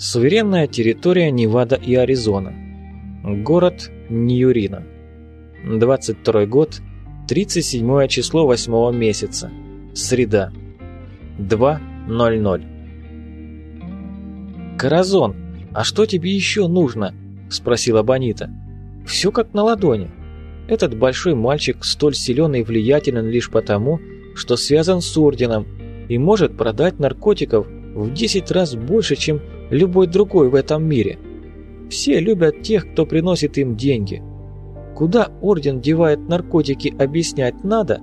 Суверенная территория Невада и Аризона. Город Ньюрина. 22 год, 37 число 8 месяца. Среда. 2.00. «Каразон, а что тебе еще нужно?» – спросила Бонита. «Все как на ладони. Этот большой мальчик столь силен и влиятелен лишь потому, что связан с Орденом и может продать наркотиков в 10 раз больше, чем любой другой в этом мире. Все любят тех, кто приносит им деньги. Куда Орден девает наркотики, объяснять надо?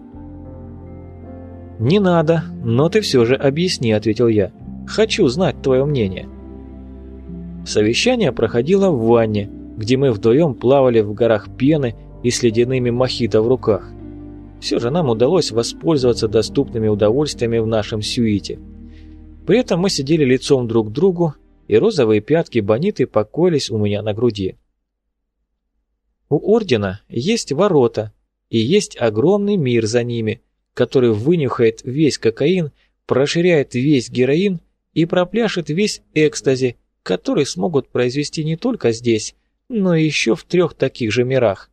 «Не надо, но ты все же объясни», — ответил я. «Хочу знать твое мнение». Совещание проходило в ванне, где мы вдвоем плавали в горах пены и с ледяными мохито в руках. Все же нам удалось воспользоваться доступными удовольствиями в нашем сюите. При этом мы сидели лицом друг к другу и розовые пятки Бониты покоились у меня на груди. У Ордена есть ворота, и есть огромный мир за ними, который вынюхает весь кокаин, проширяет весь героин и пропляшет весь экстази, который смогут произвести не только здесь, но еще в трех таких же мирах.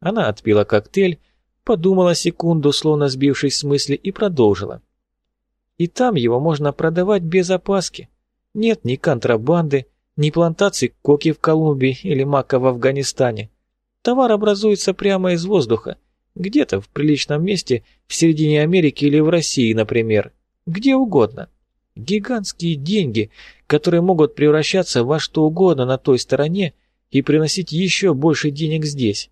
Она отпила коктейль, подумала секунду, словно сбившись с мысли, и продолжила. И там его можно продавать без опаски. Нет ни контрабанды, ни плантаций коки в Колумбии или мака в Афганистане. Товар образуется прямо из воздуха, где-то в приличном месте, в середине Америки или в России, например. Где угодно. Гигантские деньги, которые могут превращаться во что угодно на той стороне и приносить еще больше денег здесь.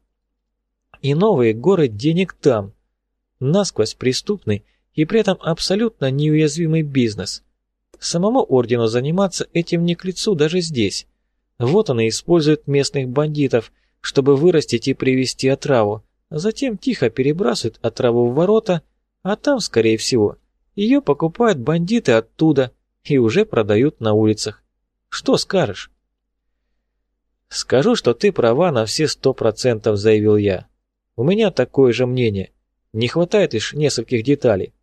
И новые горы денег там. Насквозь преступный и при этом абсолютно неуязвимый бизнес. Самому ордену заниматься этим не к лицу даже здесь. Вот он и использует местных бандитов, чтобы вырастить и привести отраву, затем тихо перебрасывает отраву в ворота, а там, скорее всего, ее покупают бандиты оттуда и уже продают на улицах. Что скажешь? «Скажу, что ты права на все сто процентов», — заявил я. «У меня такое же мнение. Не хватает лишь нескольких деталей».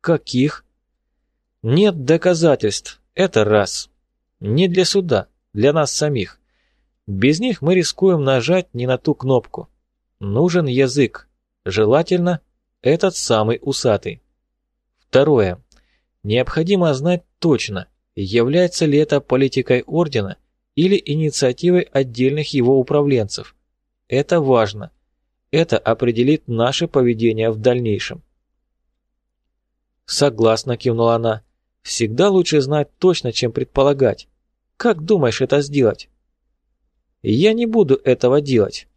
«Каких?» Нет доказательств. Это раз. Не для суда, для нас самих. Без них мы рискуем нажать не на ту кнопку. Нужен язык. Желательно этот самый усатый. Второе. Необходимо знать точно, является ли это политикой ордена или инициативой отдельных его управленцев. Это важно. Это определит наше поведение в дальнейшем. Согласно, кивнула она. Всегда лучше знать точно, чем предполагать. Как думаешь это сделать? Я не буду этого делать.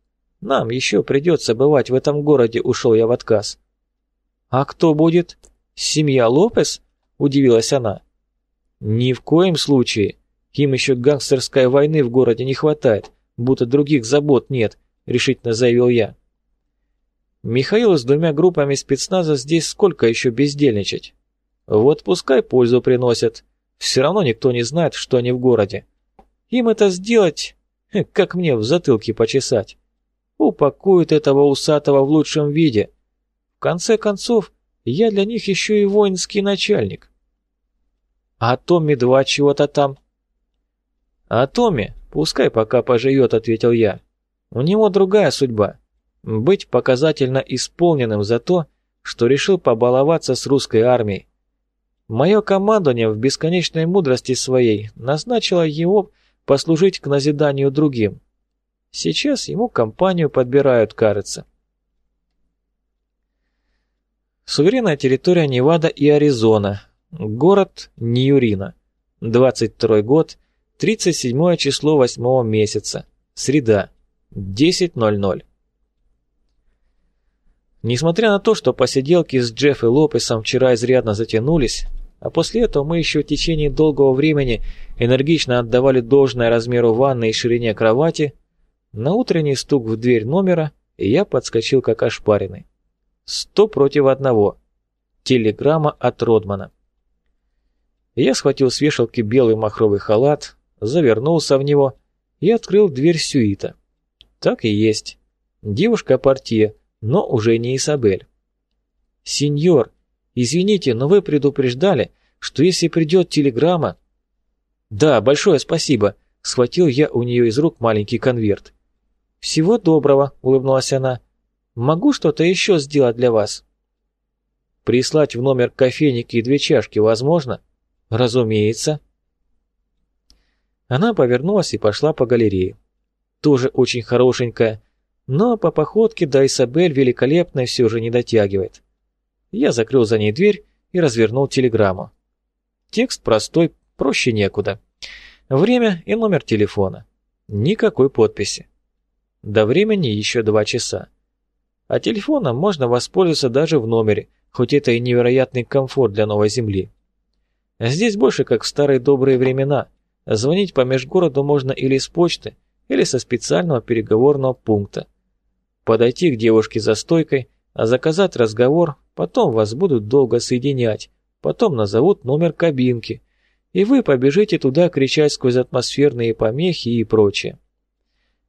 Нам еще придется бывать в этом городе, ушел я в отказ. А кто будет? Семья Лопес? Удивилась она. Ни в коем случае. Им еще гангстерской войны в городе не хватает, будто других забот нет, решительно заявил я. Михаил с двумя группами спецназа здесь сколько еще бездельничать? Вот пускай пользу приносят. Все равно никто не знает, что они в городе. Им это сделать, как мне в затылке почесать. Упакуют этого усатого в лучшем виде. В конце концов, я для них еще и воинский начальник. А Томми-2 чего-то там. А Томми, пускай пока поживет, ответил я. У него другая судьба. Быть показательно исполненным за то, что решил побаловаться с русской армией. Мое командование в бесконечной мудрости своей назначило его послужить к назиданию другим. Сейчас ему компанию подбирают, кажется. Суверенная территория Невада и Аризона. Город Ньюрина. 22 год, 37 число 8 месяца. Среда. 10.00. Несмотря на то, что посиделки с Джефф и Лопесом вчера изрядно затянулись, а после этого мы еще в течение долгого времени энергично отдавали должное размеру ванны и ширине кровати, на утренний стук в дверь номера я подскочил как ошпаренный. Сто против одного. Телеграмма от Родмана. Я схватил с вешалки белый махровый халат, завернулся в него и открыл дверь сюита. Так и есть. Девушка-портье, но уже не Исабель. «Сеньор, извините, но вы предупреждали, что если придет телеграмма...» «Да, большое спасибо», — схватил я у нее из рук маленький конверт. «Всего доброго», — улыбнулась она. «Могу что-то еще сделать для вас?» «Прислать в номер кофейники и две чашки возможно?» «Разумеется». Она повернулась и пошла по галерее. Тоже очень хорошенькая, но по походке до Исабель великолепной все же не дотягивает. Я закрыл за ней дверь и развернул телеграмму. Текст простой, проще некуда. Время и номер телефона. Никакой подписи. До времени еще два часа. А телефоном можно воспользоваться даже в номере, хоть это и невероятный комфорт для новой земли. Здесь больше как в старые добрые времена. Звонить по межгороду можно или с почты, или со специального переговорного пункта. Подойти к девушке за стойкой, заказать разговор, потом вас будут долго соединять, потом назовут номер кабинки, и вы побежите туда кричать сквозь атмосферные помехи и прочее.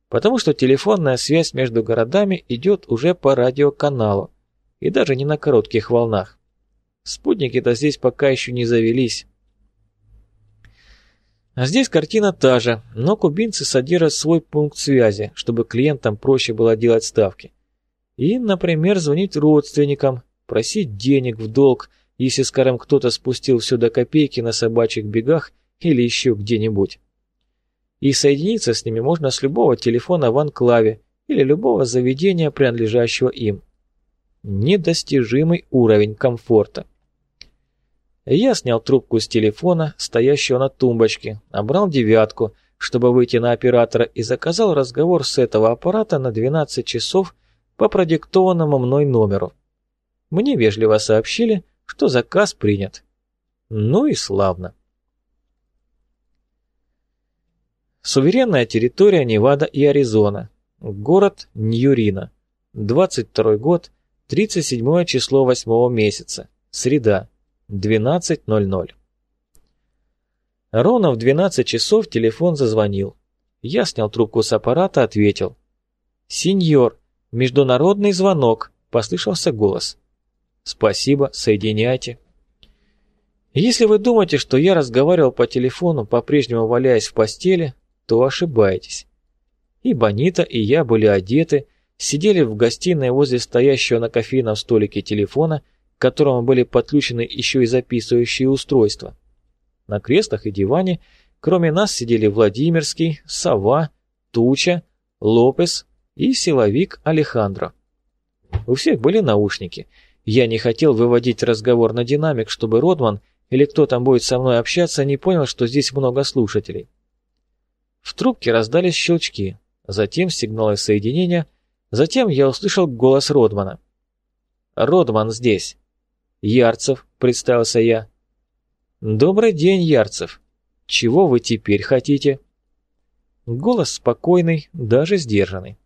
Потому что телефонная связь между городами идет уже по радиоканалу, и даже не на коротких волнах. Спутники-то здесь пока еще не завелись. А здесь картина та же, но кубинцы содержат свой пункт связи, чтобы клиентам проще было делать ставки. И, например, звонить родственникам, просить денег в долг, если, скажем, кто-то спустил все до копейки на собачьих бегах или еще где-нибудь. И соединиться с ними можно с любого телефона в анклаве или любого заведения, принадлежащего им. Недостижимый уровень комфорта. Я снял трубку с телефона, стоящего на тумбочке, набрал девятку, чтобы выйти на оператора и заказал разговор с этого аппарата на 12 часов по продиктованному мной номеру. Мне вежливо сообщили, что заказ принят. Ну и славно. Суверенная территория Невада и Аризона. Город Ньюрина. 22 год, 37 число 8 месяца. Среда. 12.00. Ровно в 12 часов телефон зазвонил. Я снял трубку с аппарата, ответил. «Сеньор, международный звонок», — послышался голос. Спасибо, соединяйте. Если вы думаете, что я разговаривал по телефону, по-прежнему валяясь в постели, то ошибаетесь. И Бонита, и я были одеты, сидели в гостиной возле стоящего на кофейном столике телефона, к которому были подключены еще и записывающие устройства. На креслах и диване, кроме нас, сидели Владимирский, Сова, Туча, Лопес и силовик Алехандро. У всех были наушники – я не хотел выводить разговор на динамик, чтобы Родман или кто там будет со мной общаться, не понял, что здесь много слушателей. В трубке раздались щелчки, затем сигналы соединения, затем я услышал голос Родмана. «Родман здесь». «Ярцев», — представился я. «Добрый день, Ярцев. Чего вы теперь хотите?» Голос спокойный, даже сдержанный.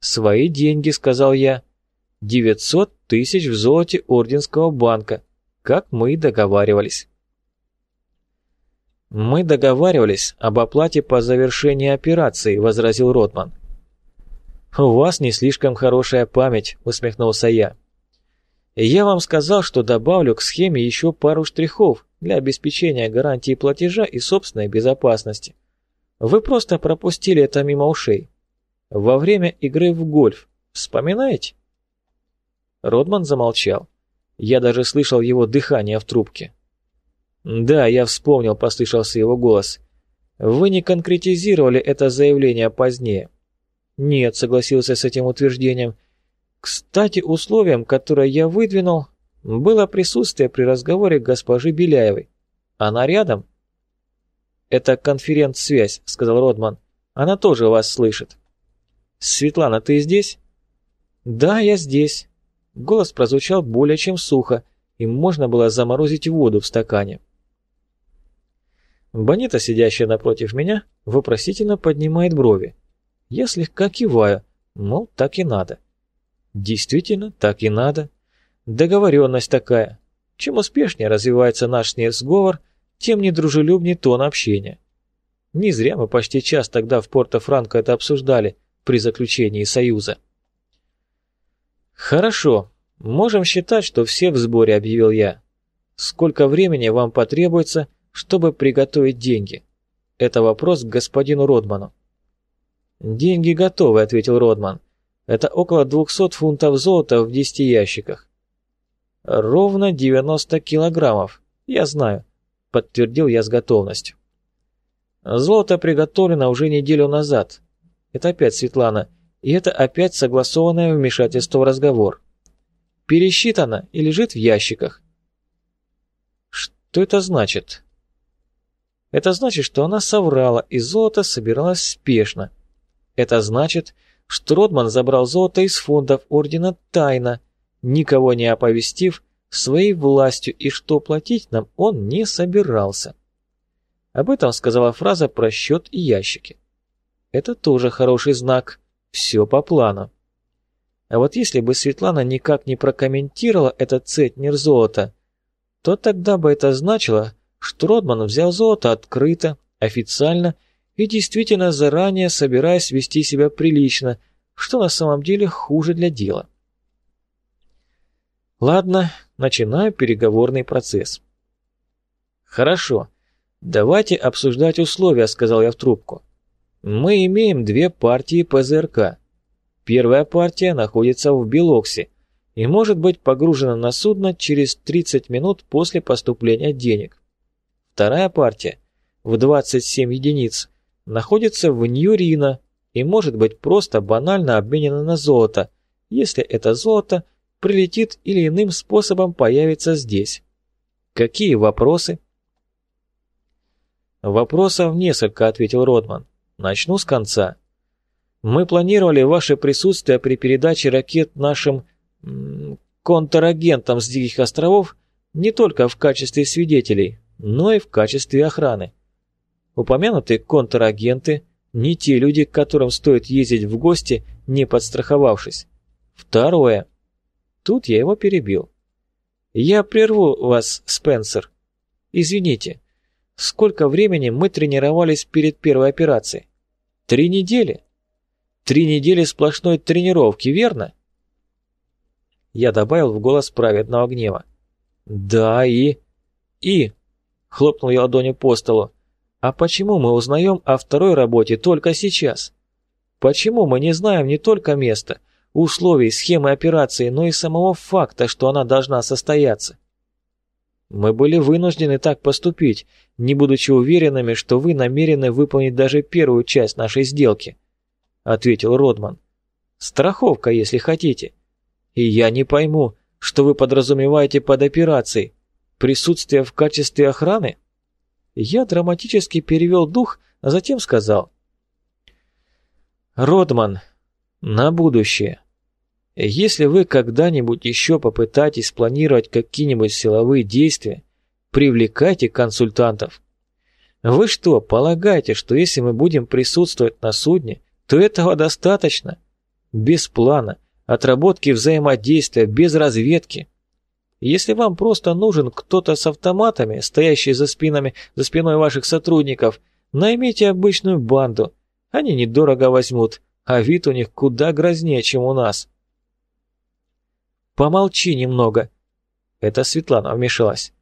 «Свои деньги», — сказал я. «Девятьсот тысяч в золоте Орденского банка, как мы и договаривались. «Мы договаривались об оплате по завершении операции», — возразил Ротман. «У вас не слишком хорошая память», — усмехнулся я. «Я вам сказал, что добавлю к схеме еще пару штрихов для обеспечения гарантии платежа и собственной безопасности. Вы просто пропустили это мимо ушей. Во время игры в гольф. Вспоминаете?» Родман замолчал. Я даже слышал его дыхание в трубке. «Да, я вспомнил», — послышался его голос. «Вы не конкретизировали это заявление позднее». «Нет», — согласился с этим утверждением. «Кстати, условием, которое я выдвинул, было присутствие при разговоре госпожи Беляевой. Она рядом?» «Это конференц-связь», — сказал Родман. «Она тоже вас слышит». «Светлана, ты здесь?» «Да, я здесь. Голос прозвучал более чем сухо, и можно было заморозить воду в стакане. Бонита, сидящая напротив меня, вопросительно поднимает брови. Я слегка киваю, мол, так и надо. Действительно, так и надо. Договоренность такая. Чем успешнее развивается наш с ней сговор, тем недружелюбнее тон общения. Не зря мы почти час тогда в Порто-Франко это обсуждали при заключении союза. «Хорошо. Можем считать, что все в сборе», — объявил я. «Сколько времени вам потребуется, чтобы приготовить деньги?» Это вопрос к господину Родману. «Деньги готовы», — ответил Родман. «Это около двухсот фунтов золота в десяти ящиках». «Ровно девяносто килограммов, я знаю», — подтвердил я с готовностью. «Золото приготовлено уже неделю назад. Это опять Светлана, и это опять согласованное вмешательство в разговор. Пересчитано и лежит в ящиках. Что это значит? Это значит, что она соврала, и золото собиралось спешно. Это значит, что Родман забрал золото из фондов Ордена тайно, никого не оповестив, своей властью, и что платить нам он не собирался. Об этом сказала фраза про счет и ящики. Это тоже хороший знак. Все по плану. А вот если бы Светлана никак не прокомментировала этот центнер золота, то тогда бы это значило, что Родман взял золото открыто, официально и действительно заранее собираясь вести себя прилично, что на самом деле хуже для дела. Ладно, начинаю переговорный процесс. Хорошо, давайте обсуждать условия, сказал я в трубку. Мы имеем две партии ПЗРК. Первая партия находится в Белоксе и может быть погружена на судно через 30 минут после поступления денег. Вторая партия в 27 единиц находится в Ньюрино и может быть просто банально обменена на золото, если это золото прилетит или иным способом появится здесь. Какие вопросы? Вопросов несколько, ответил Родман. Начну с конца. Мы планировали ваше присутствие при передаче ракет нашим контрагентам с Диких островов не только в качестве свидетелей, но и в качестве охраны. Упомянутые контрагенты не те люди, к которым стоит ездить в гости, не подстраховавшись. Второе. Тут я его перебил. Я прерву вас, Спенсер. Извините, сколько времени мы тренировались перед первой операцией? Три недели. Три недели сплошной тренировки, верно? Я добавил в голос праведного гнева. Да, и... И... Хлопнул я ладонью по столу. А почему мы узнаем о второй работе только сейчас? Почему мы не знаем не только места, условий, схемы операции, но и самого факта, что она должна состояться? Мы были вынуждены так поступить, не будучи уверенными, что вы намерены выполнить даже первую часть нашей сделки», — ответил Родман. «Страховка, если хотите. И я не пойму, что вы подразумеваете под операцией. Присутствие в качестве охраны?» Я драматически перевел дух, а затем сказал. «Родман, на будущее. Если вы когда-нибудь еще попытаетесь планировать какие-нибудь силовые действия, привлекайте консультантов. Вы что, полагаете, что если мы будем присутствовать на судне, то этого достаточно? Без плана, отработки взаимодействия, без разведки. Если вам просто нужен кто-то с автоматами, стоящий за спинами, за спиной ваших сотрудников, наймите обычную банду. Они недорого возьмут, а вид у них куда грознее, чем у нас. «Помолчи немного!» Это Светлана вмешалась.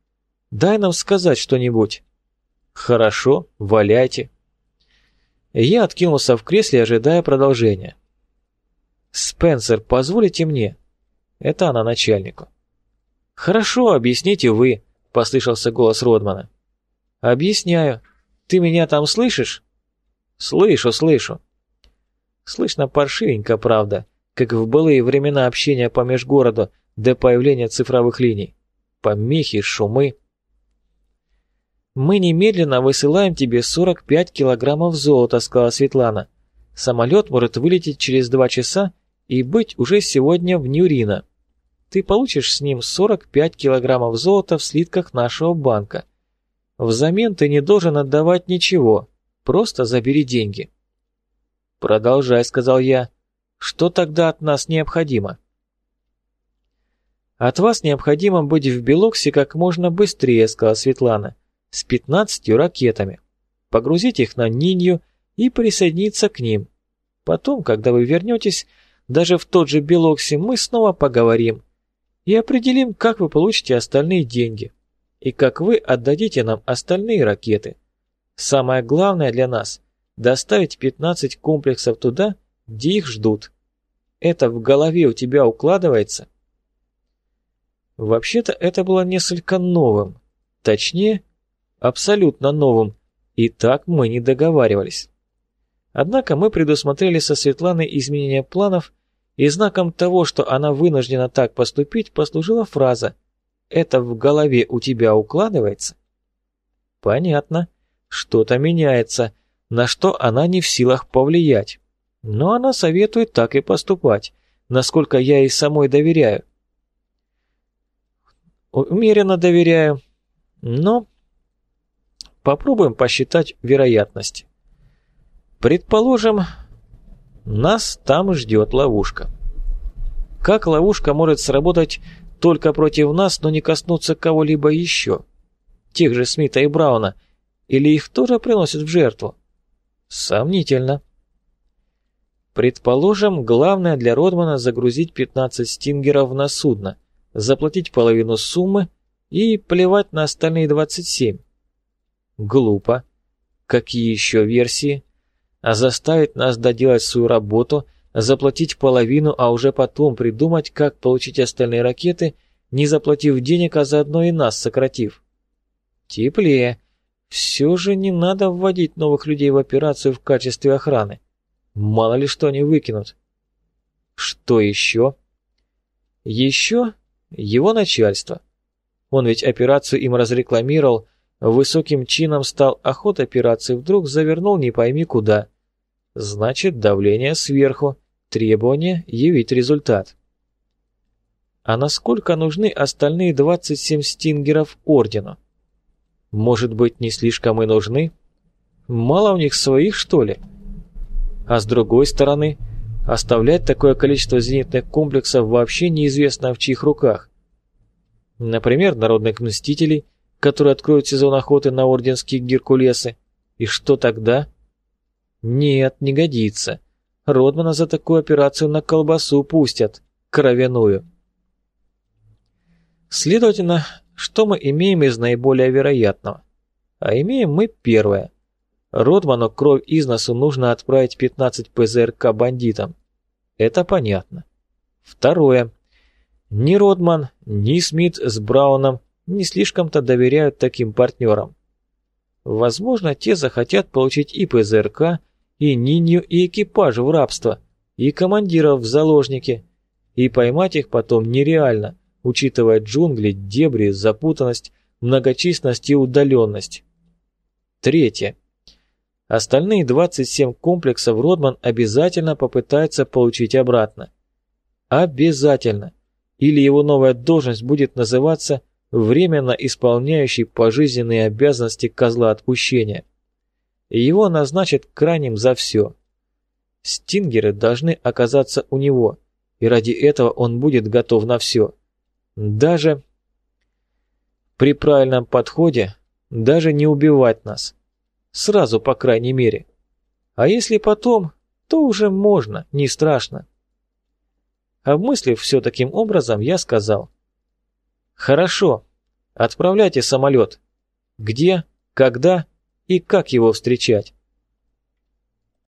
«Дай нам сказать что-нибудь!» «Хорошо, валяйте!» Я откинулся в кресле, ожидая продолжения. «Спенсер, позволите мне?» Это она начальнику. «Хорошо, объясните вы», — послышался голос Родмана. «Объясняю. Ты меня там слышишь?» «Слышу, слышу». Слышно паршивенько, правда как в былые времена общения по межгороду до появления цифровых линий. Помехи, шумы. «Мы немедленно высылаем тебе 45 килограммов золота», — сказала Светлана. «Самолет может вылететь через два часа и быть уже сегодня в Нюрино. Ты получишь с ним 45 килограммов золота в слитках нашего банка. Взамен ты не должен отдавать ничего, просто забери деньги». «Продолжай», — сказал я. Что тогда от нас необходимо? От вас необходимо быть в Белоксе как можно быстрее, сказала Светлана, с пятнадцатью ракетами. Погрузить их на Нинью и присоединиться к ним. Потом, когда вы вернетесь, даже в тот же Белоксе мы снова поговорим и определим, как вы получите остальные деньги и как вы отдадите нам остальные ракеты. Самое главное для нас – доставить 15 комплексов туда, где их ждут. Это в голове у тебя укладывается? Вообще-то это было несколько новым. Точнее, абсолютно новым. И так мы не договаривались. Однако мы предусмотрели со Светланой изменение планов, и знаком того, что она вынуждена так поступить, послужила фраза «Это в голове у тебя укладывается?» Понятно. Что-то меняется, на что она не в силах повлиять. Но она советует так и поступать, насколько я ей самой доверяю. Умеренно доверяю, но попробуем посчитать вероятность. Предположим, нас там ждет ловушка. Как ловушка может сработать только против нас, но не коснуться кого-либо еще? Тех же Смита и Брауна. Или их тоже приносят в жертву? Сомнительно. Предположим, главное для Родмана загрузить 15 стингеров на судно, заплатить половину суммы и плевать на остальные 27. Глупо. Какие еще версии? А заставить нас доделать свою работу, заплатить половину, а уже потом придумать, как получить остальные ракеты, не заплатив денег, а заодно и нас сократив. Теплее. Все же не надо вводить новых людей в операцию в качестве охраны. Мало ли что они выкинут. Что еще? Еще его начальство. Он ведь операцию им разрекламировал, высоким чином стал охот операции, вдруг завернул не пойми куда. Значит, давление сверху, требование явить результат. А насколько нужны остальные 27 стингеров Ордену? Может быть, не слишком и нужны? Мало у них своих, что ли? А с другой стороны, оставлять такое количество зенитных комплексов вообще неизвестно в чьих руках. Например, народных мстителей, которые откроют сезон охоты на орденские Геркулесы. И что тогда? Нет, не годится. Родмана за такую операцию на колбасу пустят, кровяную. Следовательно, что мы имеем из наиболее вероятного? А имеем мы первое. Родману кровь из носу нужно отправить 15 ПЗРК бандитам. Это понятно. Второе. Ни Родман, ни Смит с Брауном не слишком-то доверяют таким партнерам. Возможно, те захотят получить и ПЗРК, и Нинью, и экипаж в рабство, и командиров в заложники, и поймать их потом нереально – учитывая джунгли, дебри, запутанность, многочисленность и удаленность. Третье. Остальные 27 комплексов Родман обязательно попытается получить обратно. Обязательно. Или его новая должность будет называться временно исполняющий пожизненные обязанности козла отпущения. Его назначат крайним за все. Стингеры должны оказаться у него, и ради этого он будет готов на все. Даже при правильном подходе, даже не убивать нас. Сразу, по крайней мере. А если потом, то уже можно, не страшно. Обмыслив все таким образом, я сказал. Хорошо, отправляйте самолет. Где, когда и как его встречать?